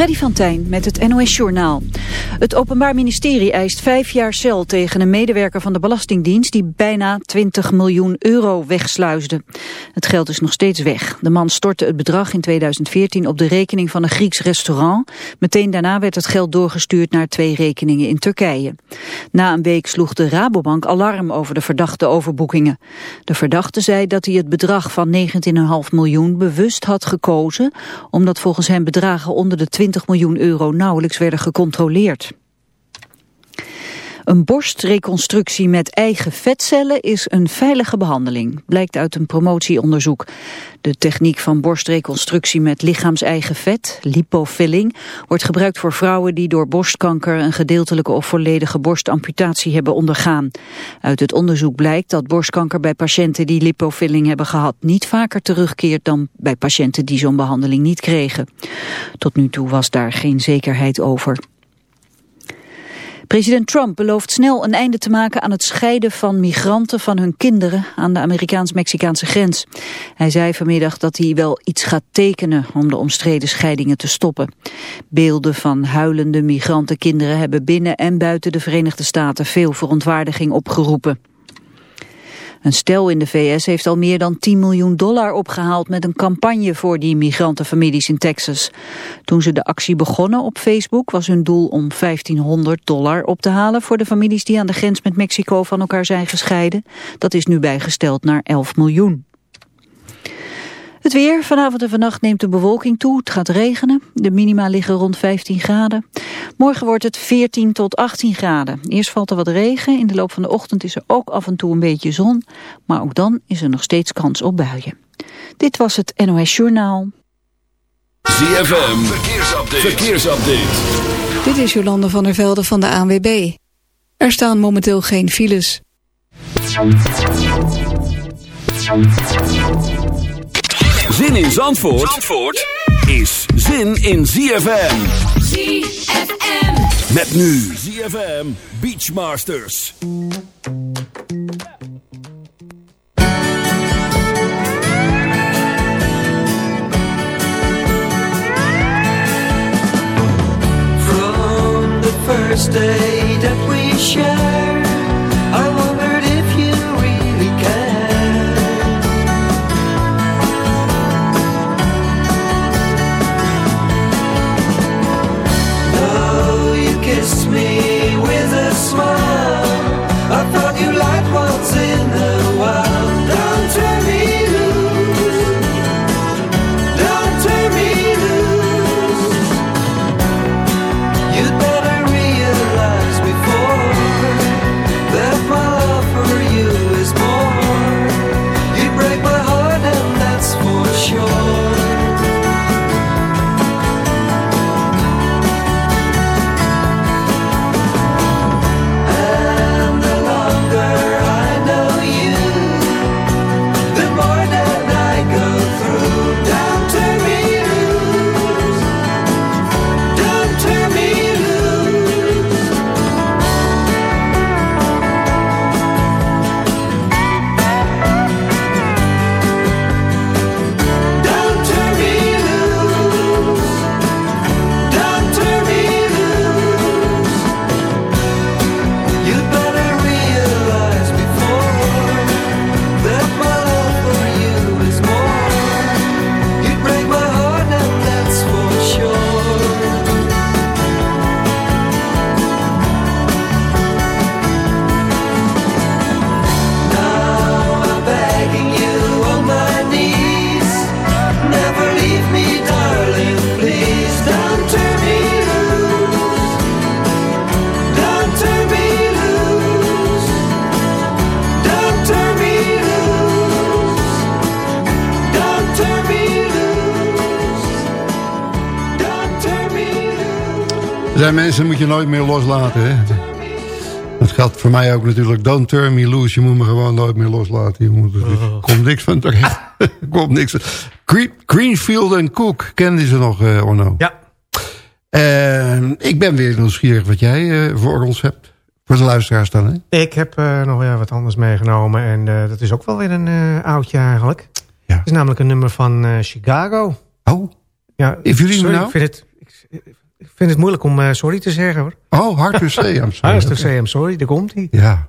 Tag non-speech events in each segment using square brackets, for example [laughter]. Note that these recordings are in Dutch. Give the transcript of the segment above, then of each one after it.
Freddy van Tijn met het NOS Journaal. Het Openbaar Ministerie eist vijf jaar cel tegen een medewerker van de Belastingdienst... die bijna 20 miljoen euro wegsluisde. Het geld is nog steeds weg. De man stortte het bedrag in 2014 op de rekening van een Grieks restaurant. Meteen daarna werd het geld doorgestuurd naar twee rekeningen in Turkije. Na een week sloeg de Rabobank alarm over de verdachte overboekingen. De verdachte zei dat hij het bedrag van 19,5 miljoen bewust had gekozen... omdat volgens hem bedragen onder de 20 miljoen euro nauwelijks werden gecontroleerd. Een borstreconstructie met eigen vetcellen is een veilige behandeling, blijkt uit een promotieonderzoek. De techniek van borstreconstructie met lichaams-eigen vet, lipofilling, wordt gebruikt voor vrouwen die door borstkanker een gedeeltelijke of volledige borstamputatie hebben ondergaan. Uit het onderzoek blijkt dat borstkanker bij patiënten die lipofilling hebben gehad niet vaker terugkeert dan bij patiënten die zo'n behandeling niet kregen. Tot nu toe was daar geen zekerheid over. President Trump belooft snel een einde te maken aan het scheiden van migranten van hun kinderen aan de Amerikaans-Mexicaanse grens. Hij zei vanmiddag dat hij wel iets gaat tekenen om de omstreden scheidingen te stoppen. Beelden van huilende migrantenkinderen hebben binnen en buiten de Verenigde Staten veel verontwaardiging opgeroepen. Een stel in de VS heeft al meer dan 10 miljoen dollar opgehaald met een campagne voor die migrantenfamilies in Texas. Toen ze de actie begonnen op Facebook was hun doel om 1500 dollar op te halen voor de families die aan de grens met Mexico van elkaar zijn gescheiden. Dat is nu bijgesteld naar 11 miljoen. Het weer. Vanavond en vannacht neemt de bewolking toe. Het gaat regenen. De minima liggen rond 15 graden. Morgen wordt het 14 tot 18 graden. Eerst valt er wat regen. In de loop van de ochtend is er ook af en toe een beetje zon. Maar ook dan is er nog steeds kans op buien. Dit was het NOS Journaal. ZFM. Verkeersupdate. Verkeersupdate. Dit is Jolande van der Velde van de ANWB. Er staan momenteel geen files. Zin in Zandvoort, Zandvoort is zin in ZFM. ZFM. Met nu ZFM Beachmasters. From the first day that we shared, zijn mensen moet je nooit meer loslaten. Hè? Dat geldt voor mij ook natuurlijk. Don't turn me loose. Je moet me gewoon nooit meer loslaten. Je moet, er komt niks van terecht. [laughs] Er komt niks van. Green- Greenfield en Cook. Kenden ze nog, eh Orno? Ja. Eh, ik ben weer nieuwsgierig wat jij eh, voor ons hebt. Voor de luisteraars dan, hè? Ik heb eh, nog weer wat anders meegenomen. En dat is ook wel weer een oudje eigenlijk. Ja. Het is namelijk een nummer van Chicago. Oh, Ja, If You sorry, Now? Ik, vind het, Ik vind het moeilijk om eh, sorry te zeggen hoor. Oh, Hard to Say, I'm sorry. Hard to say I'm sorry, daar komt hij. Ja.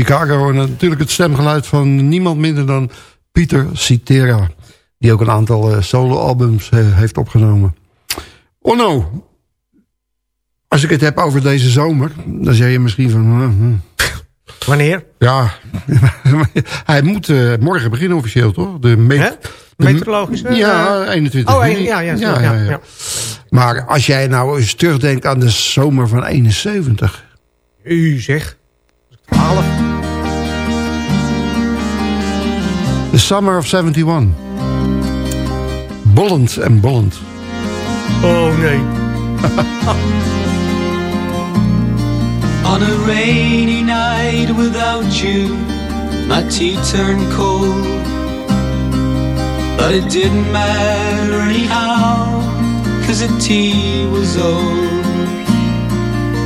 Chicago. En natuurlijk het stemgeluid van niemand minder dan Pieter Cetera. Die ook een aantal eh, solo-albums eh, heeft opgenomen. Onno. Als ik het heb over deze zomer. Dan zeg je misschien van... hm, hm. Wanneer? Ja, [laughs] hij moet eh, morgen beginnen officieel, toch? De Hè? de- Meteorologische, Ja, eh, 21 Oh, juni. ja, ja, ja, ja, ja. Maar als jij nou eens terugdenkt aan de zomer van 71. U zeg. 12. The Summer of 71. Bollend en bollend. Oh nee. [laughs] On a rainy night without you, my tea turned cold. But it didn't matter anyhow, cause the tea was old.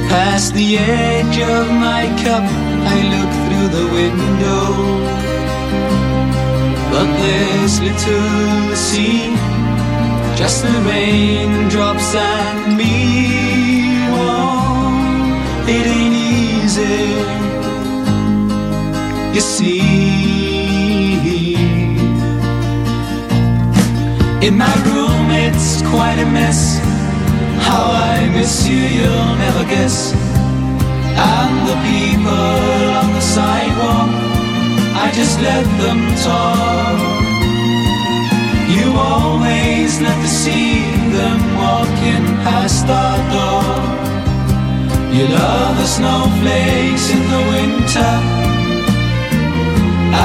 Past the edge of my cup, I look through the window. But little see, just the raindrops and me. Oh, it ain't easy, you see. In my room, it's quite a mess. How I miss you, you'll never guess. And the people on the sidewalk, I just let them talk. You always let to see them walking past our door. You love the snowflakes in the winter,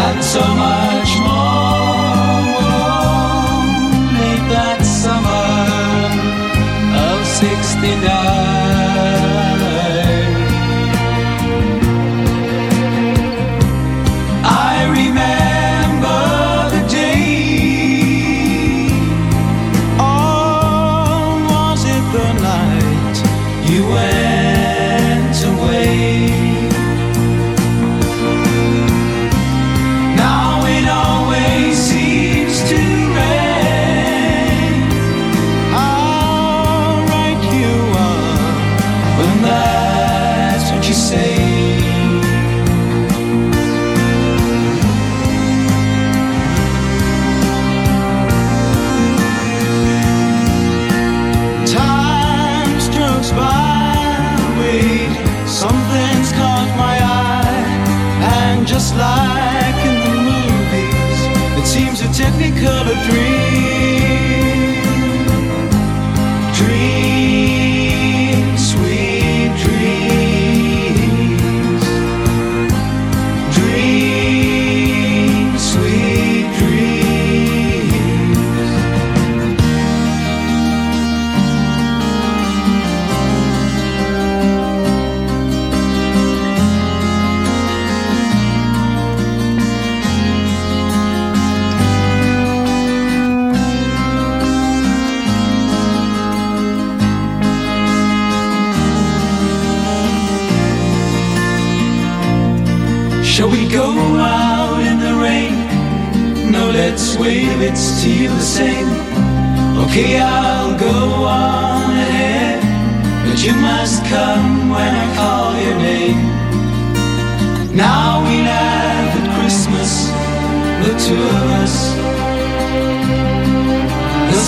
and so much more. Late that summer of 69.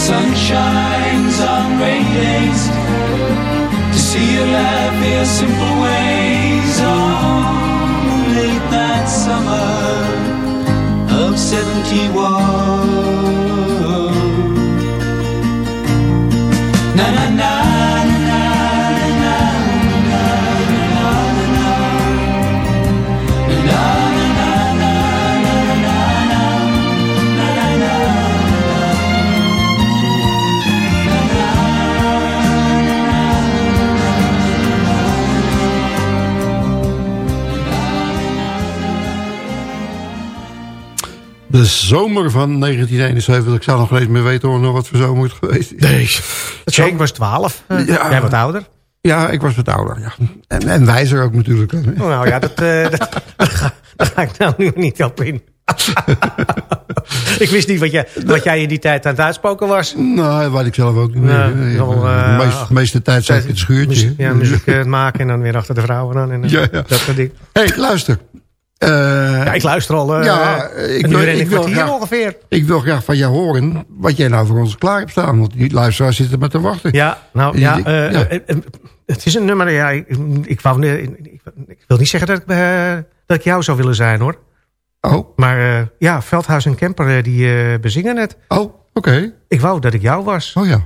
Sun shines on rainy days to see you laugh your simple ways. Oh, late that summer of 71. Na na na na De zomer van 1971. Ik zou nog eens meer weten hoor, nog wat voor zomer het geweest is. Nee. Jake was 12. Eh, Ja. Jij wat ouder. Ja, ik was wat ouder. Ja. En, en wijzer ook natuurlijk. hè. Oh, nou ja, dat, eh, dat, daar, ga, daar ga ik nou nu niet op in. [laughs] ik wist niet wat jij, wat jij in die tijd aan het uitspoken was. Nou, dat weet ik zelf ook niet meer. Nee, wel, de eh, meest- meeste tijd zat ik in het schuurtje. Muziek, ja, muziek eh, maken en dan weer achter de vrouwen aan. En, Ja, ja. Dat soort dingen. hey, luister. Eh, Ja, ik luister al eh Ja, ik een wil- uur en ik wil graag- ongeveer. Ik wil graag van jou horen wat jij nou voor ons klaar hebt staan. Want die luisteraars zitten maar te wachten. Ja, nou ja, Ik- eh, ja. het is een nummer. Ja, ik, ik, wou, ik, ik wil niet zeggen dat ik, dat ik jou zou willen zijn hoor. Oh, Maar ja, Veldhuis en Kemper die bezingen het. oh, oké. Ik wou dat ik jou was. Oh ja.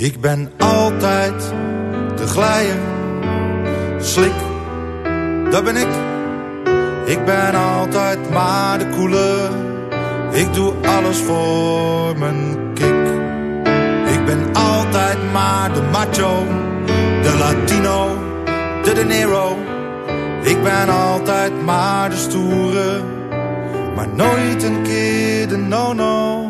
Ik ben altijd de glijer, slik, dat ben ik. Ik ben altijd maar de koele, ik doe alles voor mijn kick. Ik ben altijd maar de macho, de Latino, de De Niro. Ik ben altijd maar de stoere, maar nooit een keer de no-no.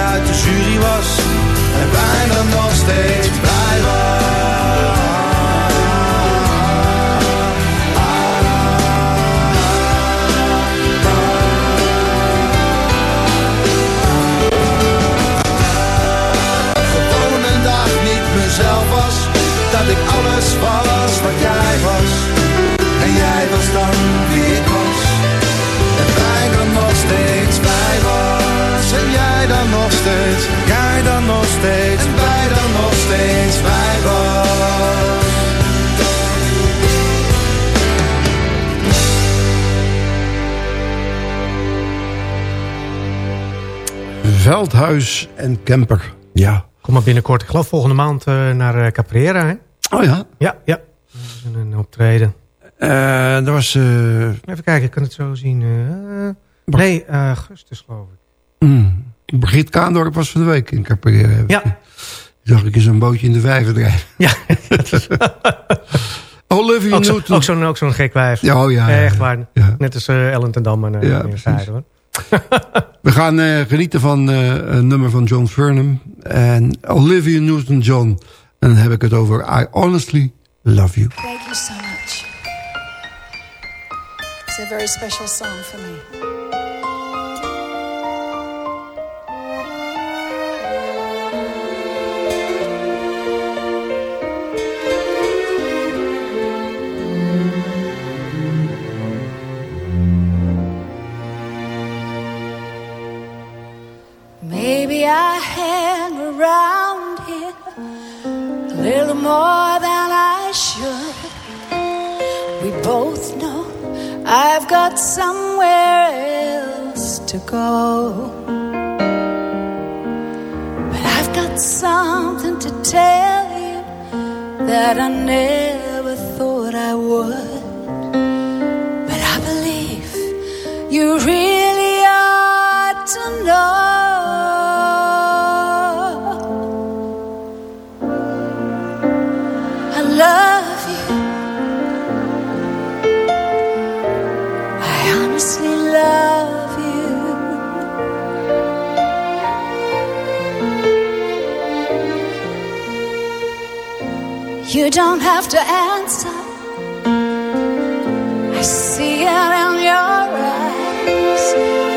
uit de jury was. En bijna nog steeds blij was. Gewoon een dag niet mezelf was. Dat ik alles was wat jij was. Steeds. Jij dan nog steeds. En wij dan nog steeds bij was. Veldhuis en Kemper. Ja. Kom maar binnenkort. Ik geloof volgende maand eh, naar eh, Caprera, hè? Oh ja. Ja, ja. Dat is een optreden. Eh er was... eh, Even kijken, ik kan het zo zien. eh, nee, eh, augustus geloof ik. mm, Brigitte Kaandorp was van de week in Capoeira. Ja. Zag ik in zo'n bootje in de vijver drijven. Ja, [laughs] Olivia ook Newton. ook zo'n ook zo'n gek wijf. Ja, oh ja, ja, Echt waar. Ja. Net als eh, Ellen ten Dam en Ja, uh, precies. hoor. [laughs] We gaan eh, genieten van eh, een nummer van John Farnham. En Olivia Newton-John. En dan heb ik het over I Honestly Love You. Thank you so much. It's a very special song for me. I hang around here a little more than I should. We both know I've got somewhere else to go. But I've got something to tell you that I never thought I would. But I believe you really ought to know. You don't have to answer. I see it in your eyes.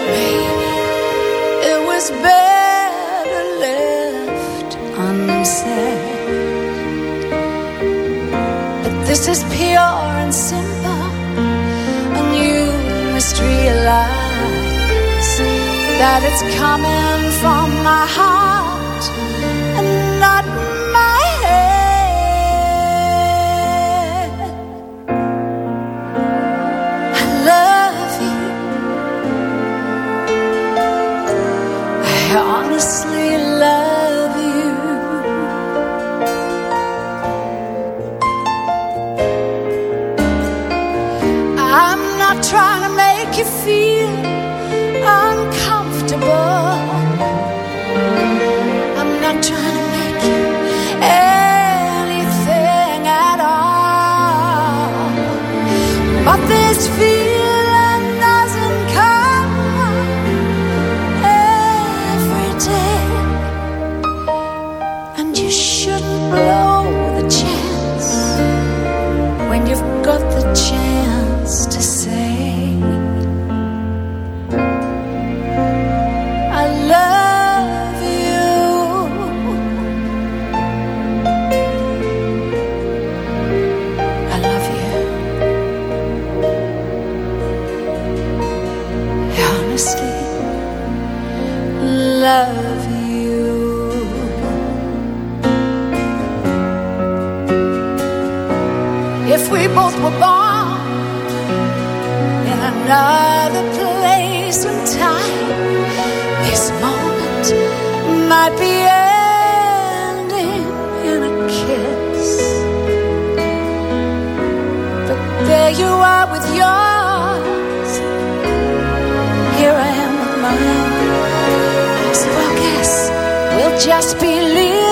Maybe it was better left unsaid. But this is pure and simple, and you must realize that it's coming from my heart But this just believe.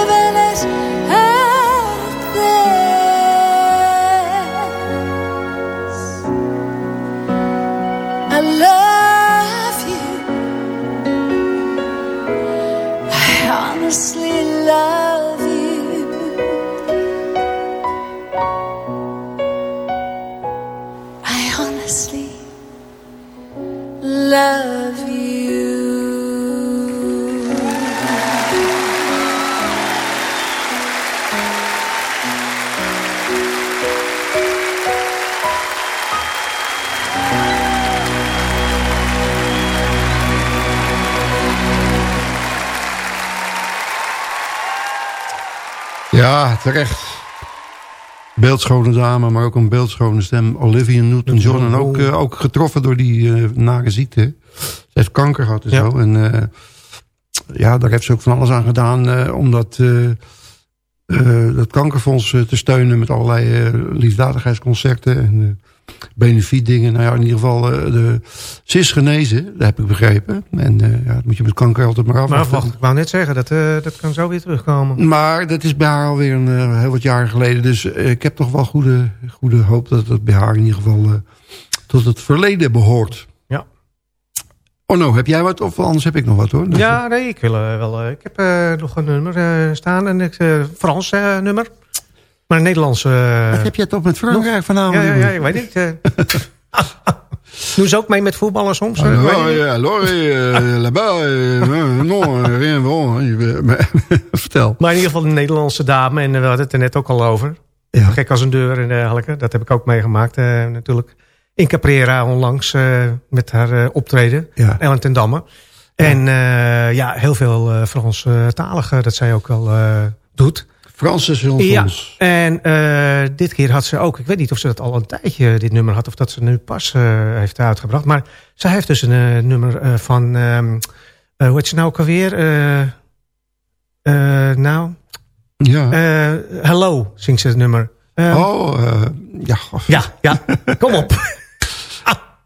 Terecht. Beeldschone dame, maar ook een beeldschone stem. Olivia Newton-John. En ook, eh, ook getroffen door die eh, nare ziekte. Ze heeft kanker gehad en Ja. zo. En eh, ja, daar heeft ze ook van alles aan gedaan. om dat, dat kankerfonds te steunen met allerlei liefdadigheidsconcerten. En uh, benefietdingen. Nou ja, in ieder geval, eh, de, ze is genezen. Dat heb ik begrepen. En eh, ja, dat moet je met kanker altijd maar Maar afwachten. wacht, ik wou net zeggen, dat, eh, dat kan zo weer terugkomen. Maar dat is bij haar alweer een heel wat jaren geleden. Dus ik heb toch wel goede, goede hoop dat het bij haar in ieder geval tot het verleden behoort. Ja. Oh no, heb jij wat? Of anders heb ik nog wat hoor. Ja, nee, ik, wil, wel, ik heb nog een nummer staan. Een uh, Frans nummer. Maar een Nederlands... eh, Wat heb jij toch met Frankrijk ja, vanavond? ja, ja, ik weet niet. eh. [laughs] Doen ze ook mee met voetballen soms? eh, Ah, ja, ja, alors, euh, là-bas, euh, non, rien, bon. Mais- [laughs] Vertel. Maar in ieder geval een Nederlandse dame. En eh, we hadden het er net ook al over. Ja. Gek als een deur en dergelijke. Dat heb ik ook meegemaakt eh, natuurlijk. In Caprera onlangs eh, met haar eh, optreden. Ja. Ellen ten Damme. En eh, ja, heel veel eh Franstalige dat zij ook wel eh, doet. Francis Hilton. Ja, en eh, dit keer had ze ook... Ik weet niet of ze dat al een tijdje, dit nummer had... of dat ze nu pas eh, heeft uitgebracht. Maar zij heeft dus een eh, nummer van... ehm eh, hoe heet ze nou ook alweer? Nou, Ja. Hello zingt ze het nummer. Eh, oh, ja. Ja, ja, kom op. [laughs]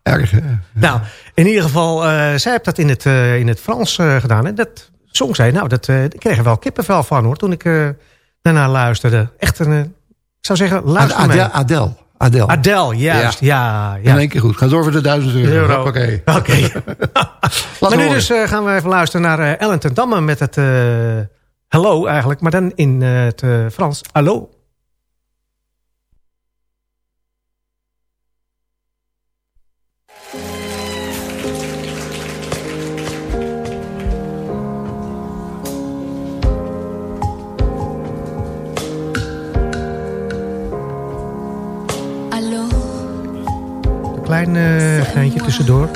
Erg, hè? Nou, in ieder geval, eh, zij heeft dat in het, in het Frans gedaan. En dat zong zij, nou, dat, ik kreeg er wel kippenvel van hoor, toen ik daarna luisterde. Echt een, eh, ik zou zeggen, luister mee. Adele. Adele. Adele. Adele, juist, ja. ja, In één keer goed. Ga door voor de duizend euro. Euro. Oké. [laughs] [laughs] Oké. Maar nu horen. dus eh, gaan we even luisteren naar eh, Ellen ten Damme met het eh, Hello eigenlijk. Maar dan in het Frans. Hallo. Klein eh geintje tussendoor.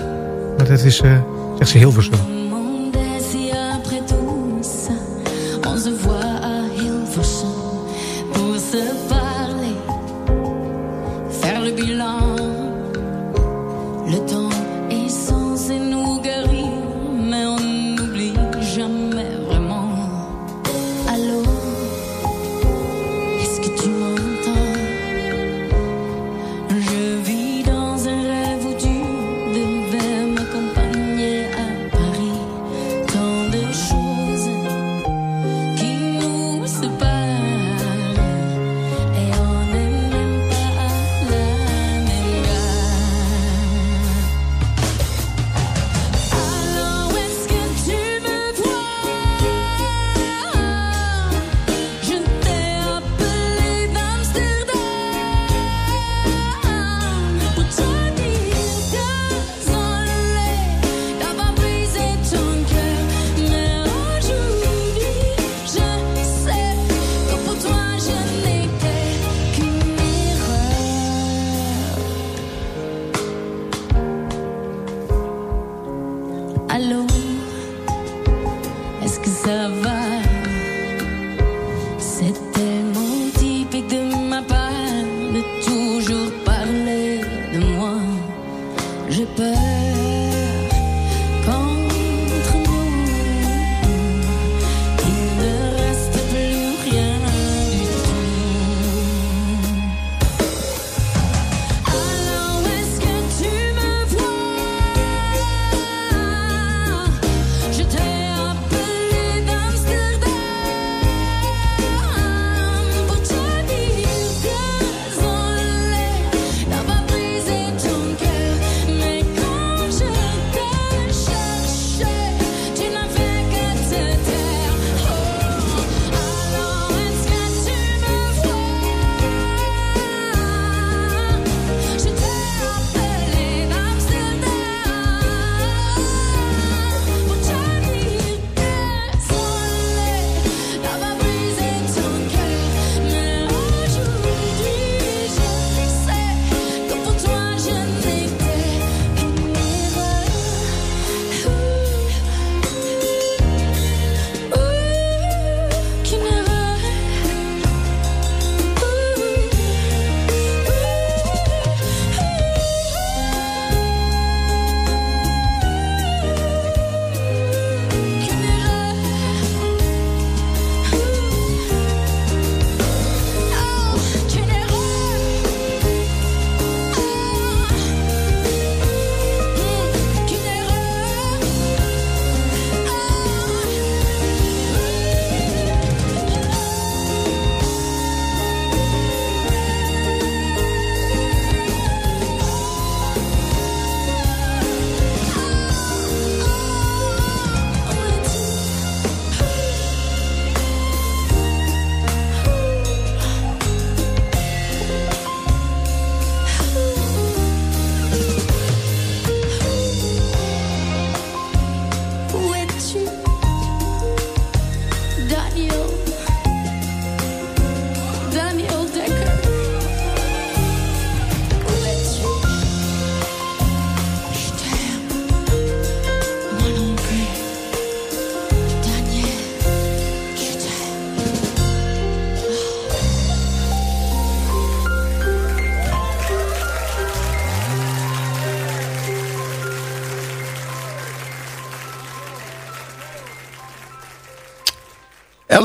Maar dat is, eh zegt ze Hilversum.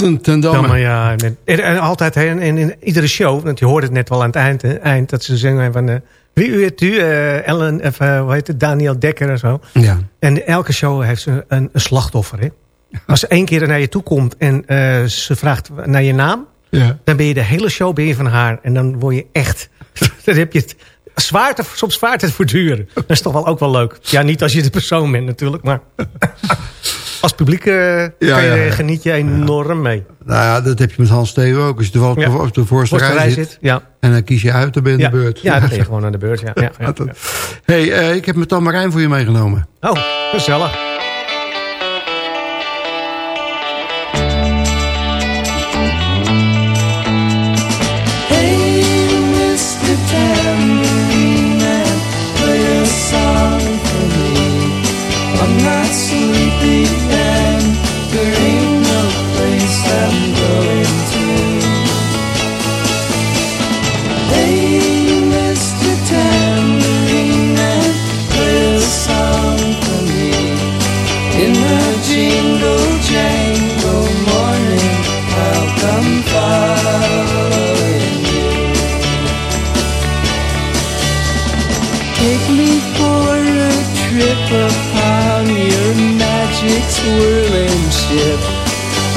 Ja, Damme. maar ja, en, en, en altijd hè, in, in, iedere show, want je hoort het net wel aan het eind, eind dat ze zingen van... eh, wie u het u, eh, Ellen, of, eh, hoe heet het, Daniel Dekker en zo. Ja. En elke show heeft ze een, een slachtoffer. Hè? Als ze één keer naar je toe komt en ze vraagt naar je naam... ja. dan ben je de hele show ben je van haar. En dan word je echt... [laughs] dan heb je het zwaar te, soms zwaar te. Dat is toch wel ook wel leuk. Ja, niet als je de persoon bent natuurlijk, maar... [laughs] als publiek eh, kan je, ja, ja. geniet je enorm mee. Nou ja, dat heb je met Hans Theo ook. Als je toevallig Ja. op de voorste rij rij zit. zit. Ja. En dan kies je uit, dan ben je aan de beurt. ja, dan ben je gewoon aan de beurt. Ja. [laughs] Hey, eh, ik heb mijn tamarijn voor je meegenomen. Oh, gezellig.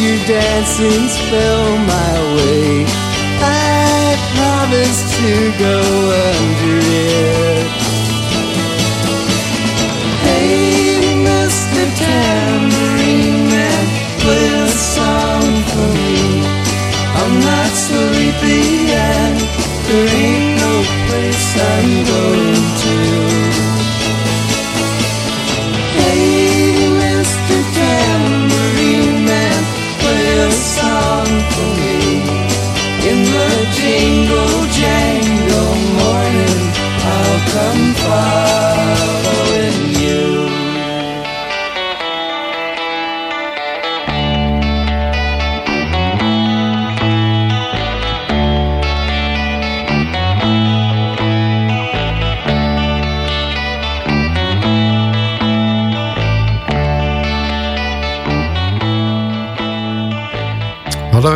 your dancing spell my way. I promise to go under it.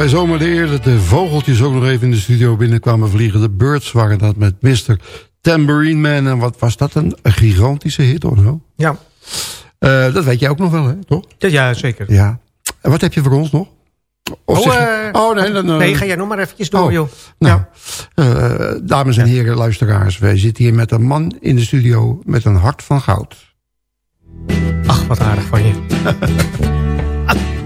Wij zomaar de eer dat de vogeltjes ook nog even in de studio binnenkwamen vliegen. De Birds waren dat met Mr. Tambourine Man. En wat was dat, een, een gigantische hit of zo? Ja, Eh, dat weet jij ook nog wel, hè? Toch? ja, ja zeker. Ja. En wat heb je voor ons nog? Of Oh, je- eh, oh nee, dan, eh, Nee, ga jij nog maar eventjes door, oh. joh. Nou, eh, dames en heren, luisteraars. Wij zitten hier met een man in de studio met een hart van goud. Ach, wat aardig van je. [laughs]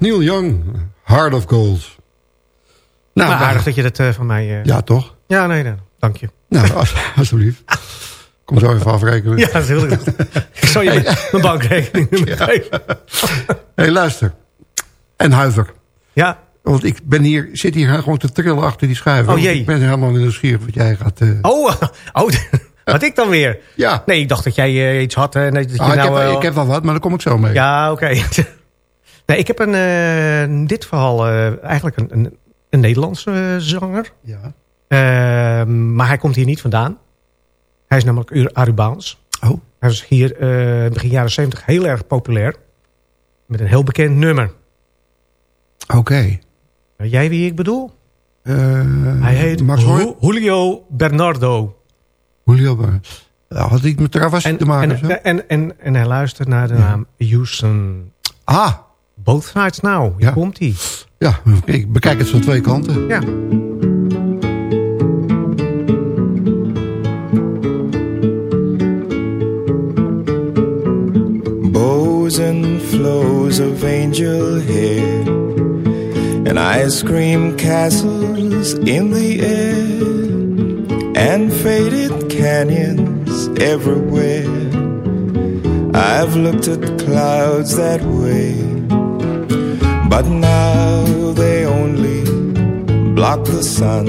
Neil Young, Heart of Gold. Nou, maar aardig dat je dat eh, van mij... eh, Ja, toch? ja, nee, nee, dank je. Nou, [laughs] als- alsjeblieft. Kom zo even afrekenen. Ja, dat wil ik. ik zal je mijn- mijn bankrekening [laughs] geven. hey, luister. En huiver. Ja, Want ik ben hier, zit hier gewoon te trillen achter die schuif. Oh, jee. Ik ben helemaal nieuwsgierig wat jij gaat... eh, oh, [laughs] oh wat ik dan weer? Ja. Nee, ik dacht dat jij iets had. en dat je Ah, ik, nou, heb, eh, ik heb wel wat, maar daar kom ik zo mee. Ja, oké. Nee, ik heb een, eh, dit verhaal eh, eigenlijk een, een, een Nederlandse eh, zanger. Ja. Eh, maar hij komt hier niet vandaan. Hij is namelijk Arubaans. Oh. Hij was hier begin jaren 70 heel erg populair. Met een heel bekend nummer. Oké. Weet jij wie ik bedoel? Eh, Hij heet Julio Bernardo. Julio. Ja, had iets met Travassi te maken? en, en, en, en hij luistert naar de naam Houston. ah, Both Sides Now. Hier Ja. komt hij. ja. Ik bekijk het van twee kanten. Ja. bows and flows of angel hair, and ice cream castles in the air, and faded canyons everywhere. I've looked at clouds that way, but now they only block the sun.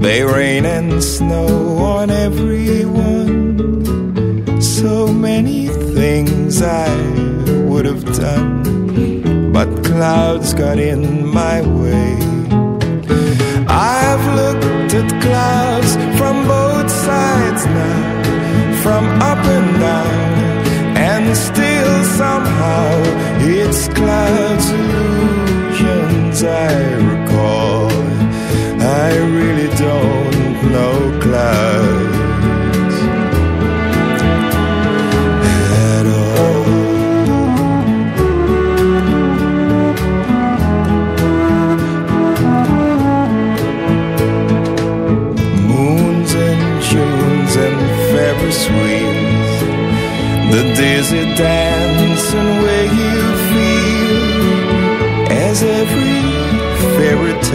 They rain and snow on everyone so many things I would have done, but clouds got in my way. I've looked at clouds from both sides now, from up and down, and still somehow it's clouds illusions I recall. I really don't know clouds. at all. Moons and Junes and wheels, the dizzy dance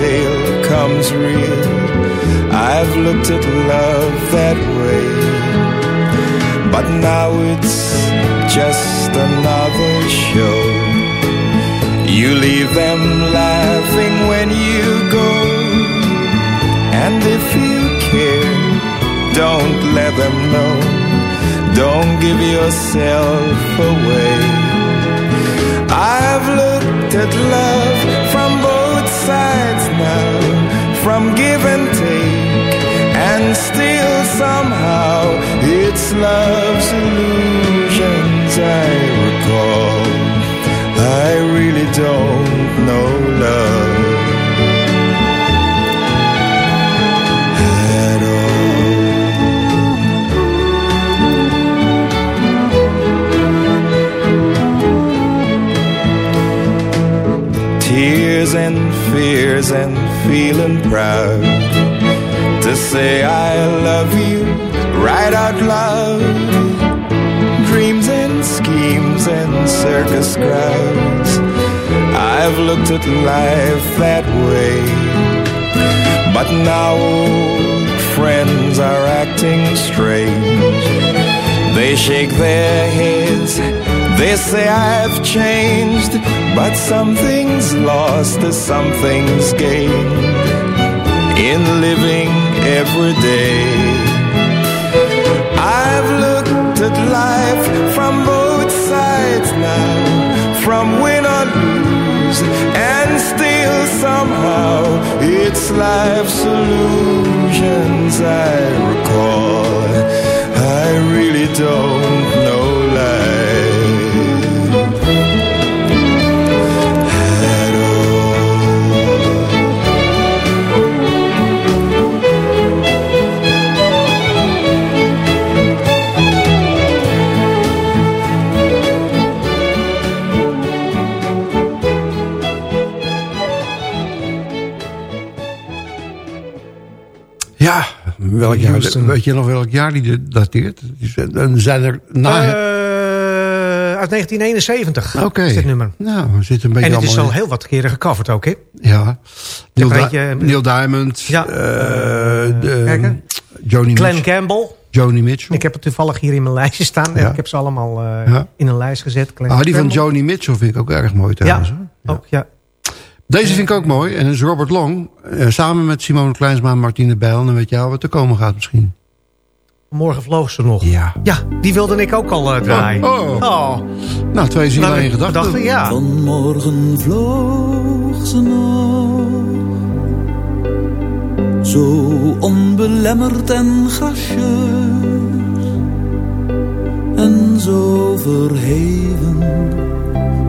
tale comes real. I've looked at love that way. But now it's just another show. You leave them laughing when you go. And if you care, don't let them know. Don't give yourself away. I've looked at love now, from give and take, and still somehow it's love's illusions I recall. I really don't fears and feeling proud to say I love you right out loud. Dreams and schemes and circus crowds. I've looked at life that way. But now old friends are acting strange. They shake their heads, they say I've changed. But something's lost as something's gained in living every day. I've looked at life from both sides now, from win or lose, and still somehow it's life's illusions I recall. I really don't know welk jaar, weet je nog welk jaar die dateert? En zijn er na... Eh, uit 1971 Oké. is dit nummer. Nou, zitten een beetje En het is al in- heel wat keren gecoverd ook, hè? Ja. Neil, Di- eentje- Neil Diamond. Ja. eh, de- kijken. Joni, Glenn Mitchell, Campbell. Joni Mitchell. Ik heb het toevallig hier in mijn lijstje staan. Ja. Ik heb ze allemaal eh, Ja. in een lijst gezet. Glenn Ah, die van. Joni Mitchell vind ik ook erg mooi trouwens. Ja, hoor. ook, ja. Deze vind ik ook mooi. En dat is Robert Long. eh, samen met Simone Kleinsma en Martine Bijl. En dan weet je al wat er komen gaat misschien. Morgen vloog ze nog. Ja. Ja, die wilde ik ook al eh, draaien. Oh, oh. Nou, twee zielen Nou, één gedachte. gedachte, ja. Vanmorgen vloog ze nog Zo onbelemmerd en gracieus En zo verheven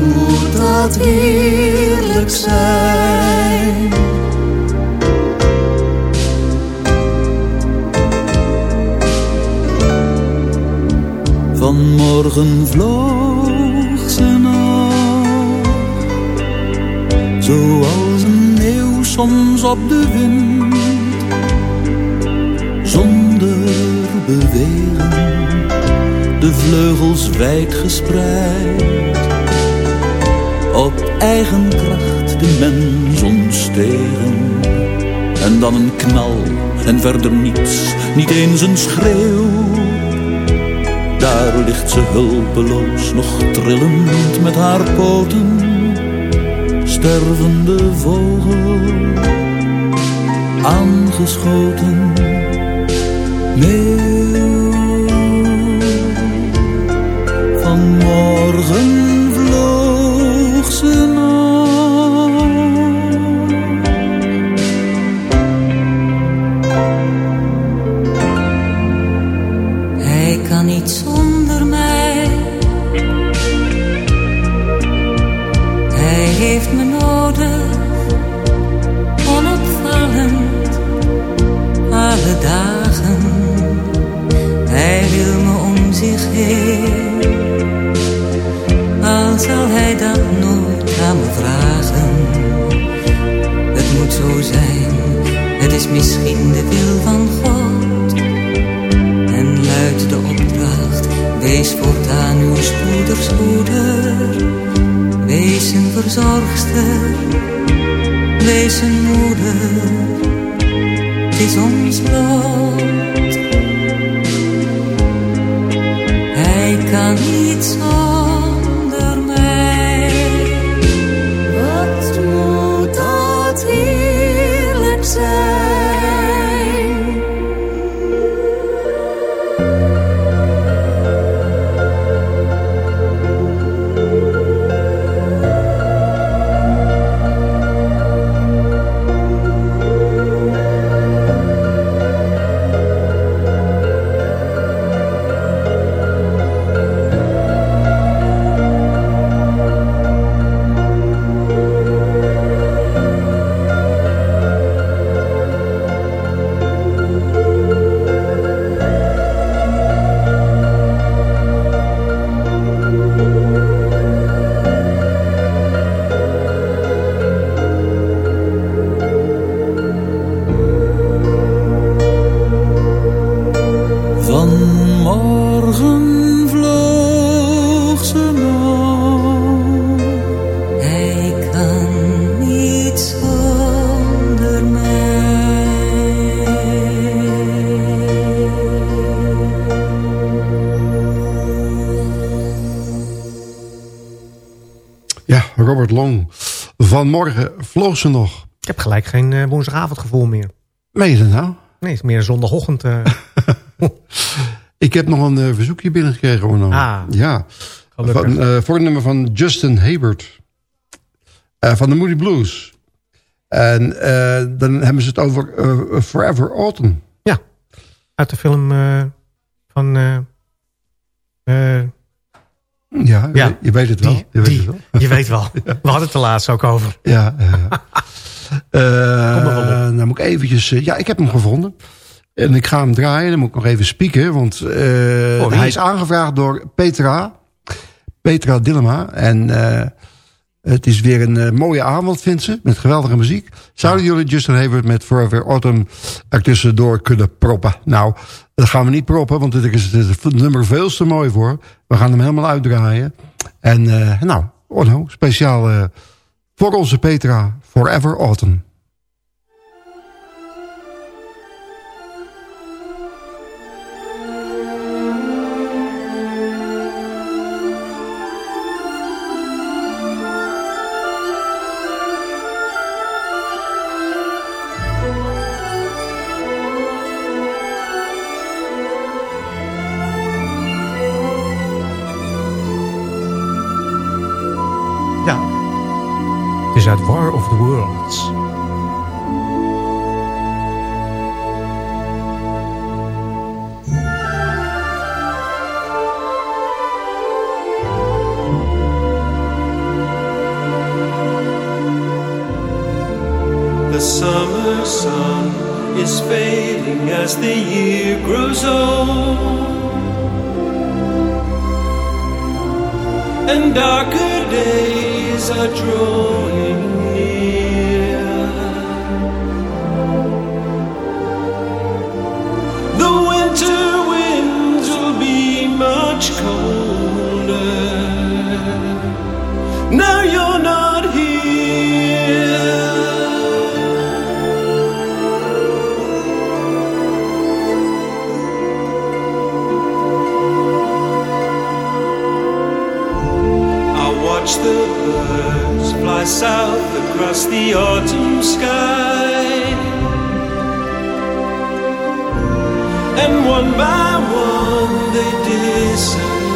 Moet dat heerlijk zijn? Vanmorgen vloog ze nog. Zoals een eeuw soms op de wind. Zonder bewegen. De vleugels wijd gespreid. Eigen kracht de mens ontstegen. En dan een knal en verder niets, niet eens een schreeuw. Daar ligt ze hulpeloos, nog trillend met haar poten. Stervende vogel, aangeschoten. Meeuw, vanmorgen vloog ze zal hij dat nooit aan me vragen. Het moet zo zijn, het is misschien de wil van God. En luidt de opdracht, wees voortaan uw spoeders moeder. Wees een verzorgster, wees een moeder. Het is ons lot. Hij kan niet zonder vloog ze nog. Ik heb gelijk geen eh, woensdagavondgevoel meer. Meen je dat nou? Nee, het is meer een zondagochtend. eh. [laughs] Ik heb nog een eh, verzoekje binnengekregen. Hoor, nou. Ah, ja. gelukkig. Van, voor een nummer van Justin Hayward. Eh, van de Moody Blues. En dan hebben ze het over Forever Autumn. Uit de film van... Ja, Ja, je, weet het wel. die, je weet die. het wel. je weet wel. [laughs] We hadden het er laatst ook over. Ja, ja. [laughs] Eh, Kom wel op. dan moet ik eventjes... eh, ja, ik heb hem gevonden. En ik ga hem draaien. Dan moet ik nog even spieken. Want eh, hij is aangevraagd door Petra. Petra Dillema. En het is weer een mooie avond, vindt ze. Met geweldige muziek. Zouden jullie Justin Hayward met Forever Autumn ertussendoor kunnen proppen? Nou, dat gaan we niet proppen. Want dit is het nummer veel te mooi voor. We gaan hem helemaal uitdraaien. En eh, nou, speciaal... eh, voor onze Petra, Forever Autumn. And darker days are drawing south across the autumn sky. And one by one they disappear.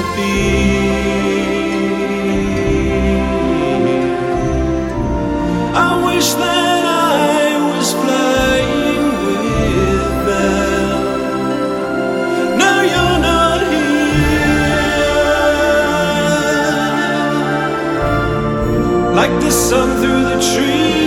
I wish that Like the sun through the trees,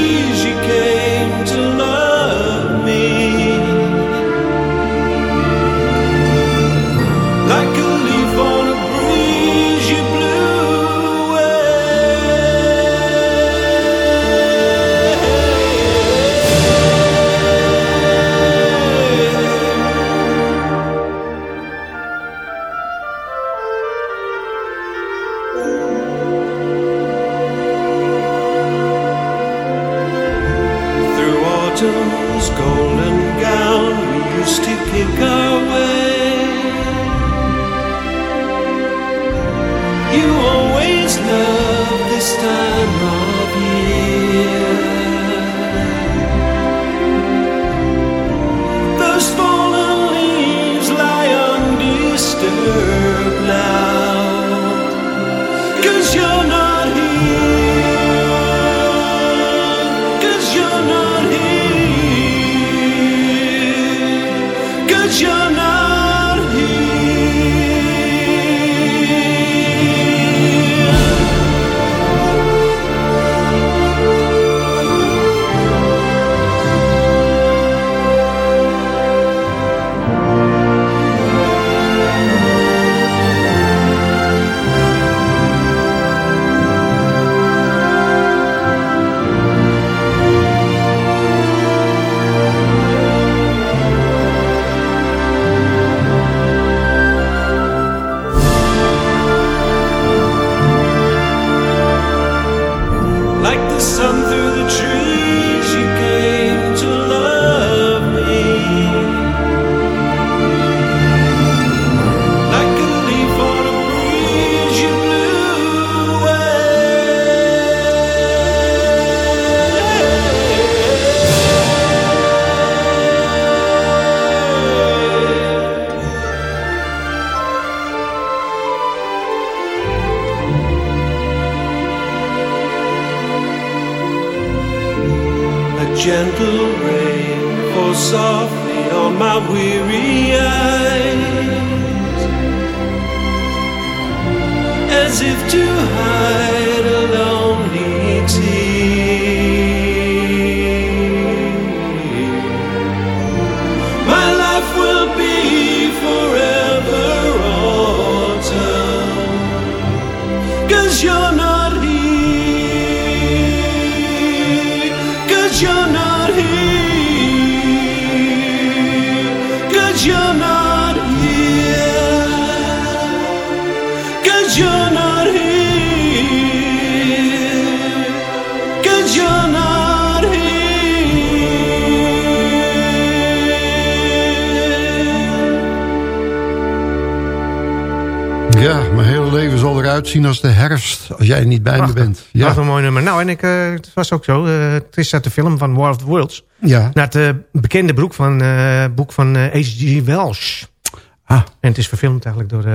cause you're not zal eruit zien als de herfst. Als jij niet bij Prachtig. me bent. Ja. Ja, een mooi nummer. Nou, en ik, eh, het was ook zo. eh, het is uit de film van War of the Worlds. ja. Naar het eh, bekende boek van, boek van H.G. Welsh. Ah, En het is verfilmd eigenlijk door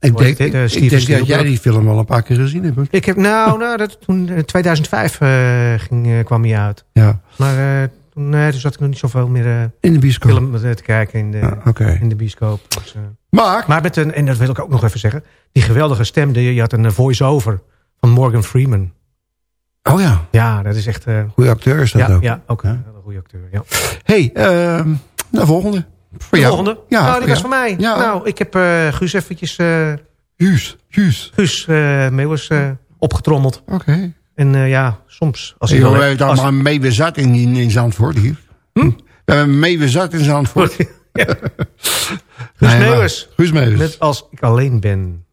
ik denk, dit? Ik, denk dat jij die film al een paar keer gezien hebt. Ik heb, nou, nou dat, toen eh, 2005 eh, ging, kwam hij uit. Ja, Maar nee, toen zat ik nog niet zoveel meer eh, in de bioscoop. film eh, te kijken in de, Oké. in de bioscoop. Dus, eh, Maar, maar met een, en dat wil ik ook nog even zeggen. Die geweldige stem, die, je had een voice-over van Morgan Freeman. oh ja, Ja, dat is echt... goede acteur is dat ja, ook. ja, ook Ja. een goede acteur. Ja. hey, ehm de volgende. Voor De jou. volgende? Ja, nou, die was van mij. Nou, ik heb Guus eventjes... Guus eh Meeuwis eh, opgetrommeld. Oké. En eh, ja, soms... Als je dat als- maar mee we zat in, in, in Zandvoort hier. Hm? We hebben mee we zat in Zandvoort. [laughs] Guus Nee, Meeuwis. Guus Meeuwis. Met Als ik alleen ben.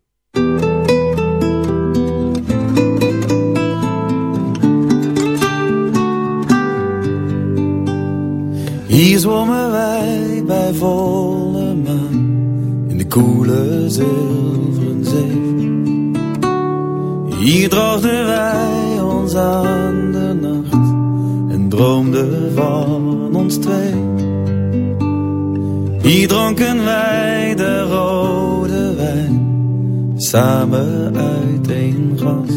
Hier zwommen wij bij volle maan in de koele zilveren zee. Hier droogden wij ons aan de nacht en droomden van ons twee. Hier dronken wij de rode wijn samen uit één glas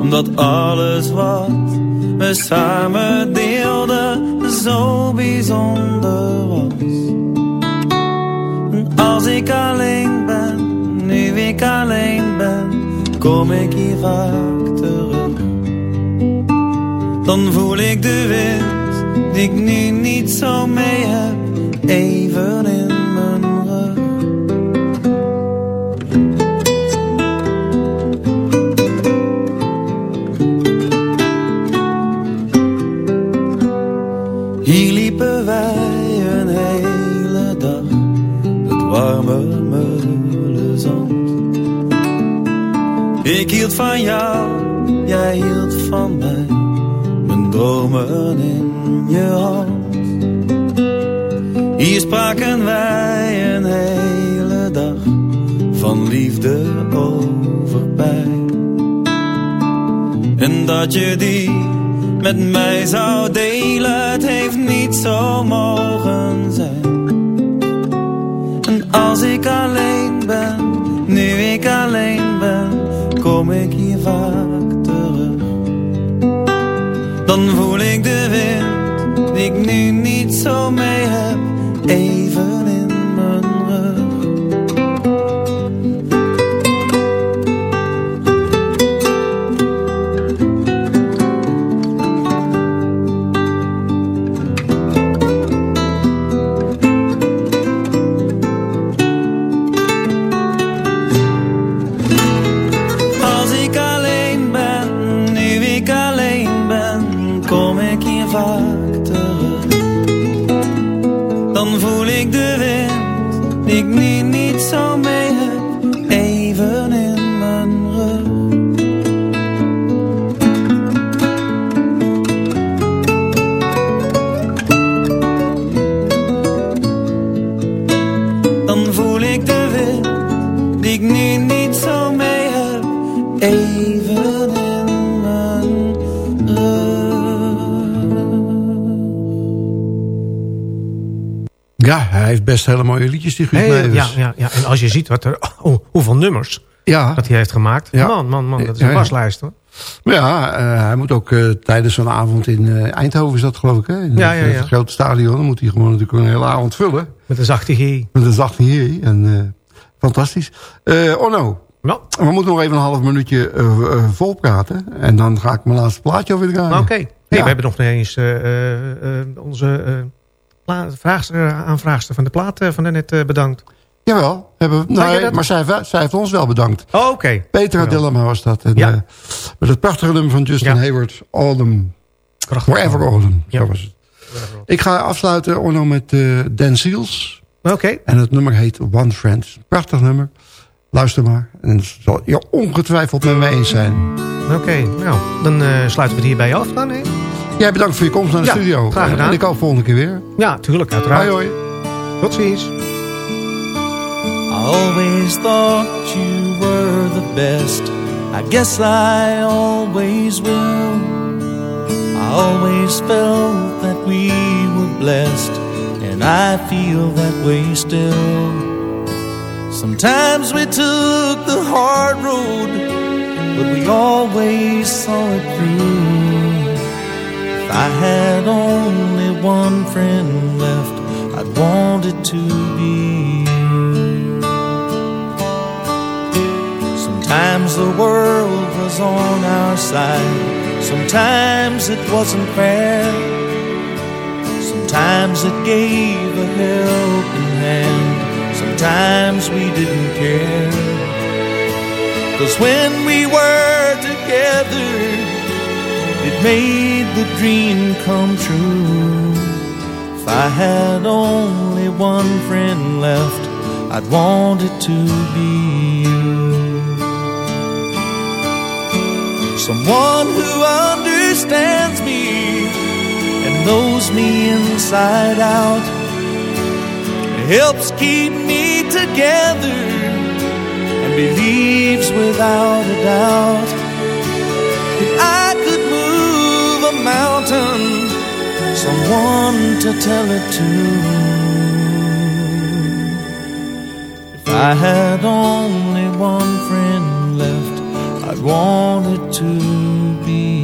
omdat alles wat we samen deelden zo bijzonder was. En als ik alleen ben, nu ik alleen ben, kom ik hier vaak terug. Dan voel ik de wind die ik nu niet zo mee heb, even in van jou, jij hield van mij, mijn dromen in je hand. Hier spraken wij een hele dag, van liefde over pijn. En dat je die met mij zou delen, het heeft niet zo mogen zijn. En als ik alleen ben, nu ik alleen kom ik hier vaak terug. Dan voel ik de wind die ik nu niet zo mee heb, niet heeft best hele mooie liedjes, die Guus Meeuwis. ja, ja, ja, en als je ziet wat er, oh, hoeveel nummers Ja. dat hij heeft gemaakt. Ja. Man, man, man, dat is een ja. waslijst hoor. Maar ja, eh, hij moet ook eh, tijdens zo'n avond in eh, Eindhoven is dat geloof ik. Hè? In Ja, het, het grote stadion. Dan moet hij gewoon natuurlijk een hele avond vullen. Met een zachte G. Met een zachte hier. En, fantastisch. Onno, Ja, we moeten nog even een half minuutje eh eh, vol praten. En dan ga ik mijn laatste plaatje over draaien. oké. Hey. We hebben nog niet eens onze vraagster, aanvraagster van de plaat eh, van daarnet eh, bedankt. Jawel. Hebben, we- nee, maar zij, heeft- zij heeft ons wel bedankt. Oh, oké. Petra Jawel. Dilemma was dat. En, Ja. eh, met het prachtige nummer van Justin Ja. Hayward. Krachtig. Forever Autumn. Ja. Zo was het. Ik ga afsluiten, Orno, met eh Dan Seals. Oké. En het nummer heet One Friend. Prachtig nummer. Luister maar. En zal je ongetwijfeld met me eens zijn. Oké, nou, dan eh, sluiten we het hierbij af dan, hè? Jij bedankt voor je komst naar de Ja, studio. graag gedaan. En ik hoop volgende keer weer. Ja, tuurlijk, uiteraard. Hoi hoi. Tot ziens. I always thought you were the best. I guess I always will. I always felt that we were blessed, and I feel that way still. Sometimes we took the hard road, but we always saw it through. I had only one friend left, I'd want it to be you. Sometimes the world was on our side, sometimes it wasn't fair. Sometimes it gave a helping hand, sometimes we didn't care. Cause when we were together, made the dream come true. If I had only one friend left, I'd want it to be you. Someone who understands me and knows me inside out. Helps keep me together and believes without a doubt someone to tell it to. If I had only one friend left, I'd want it to be.